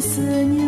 思念。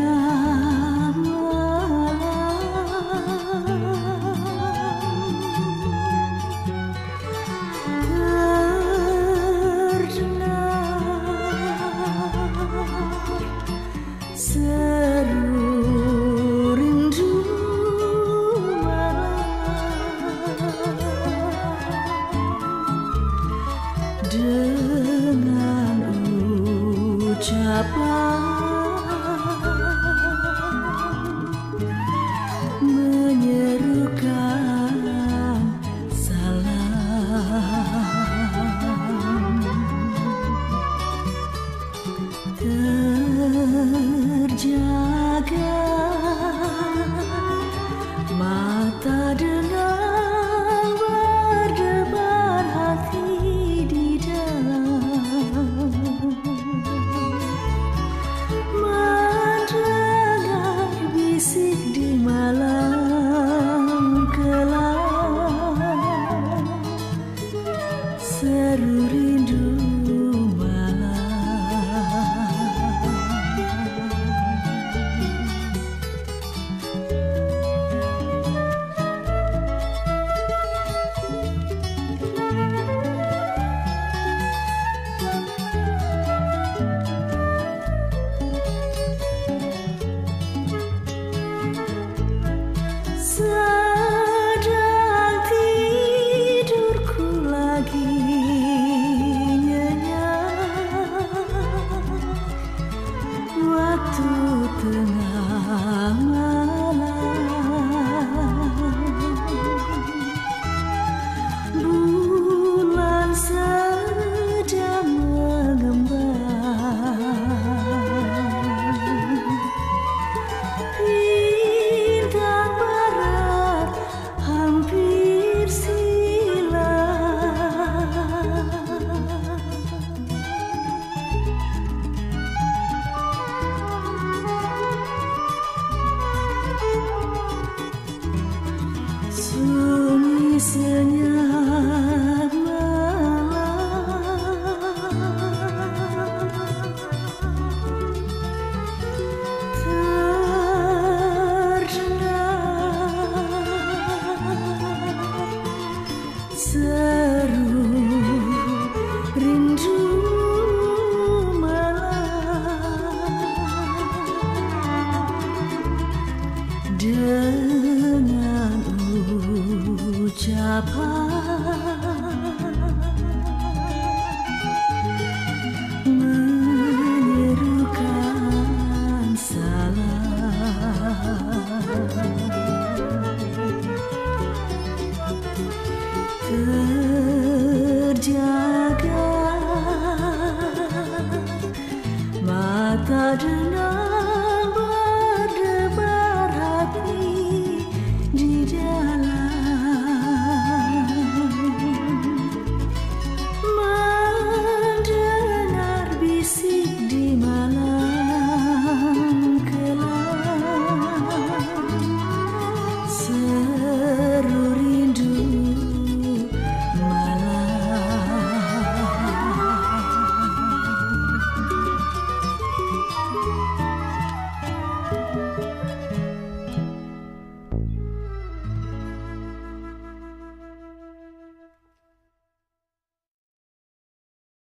Waktu tengah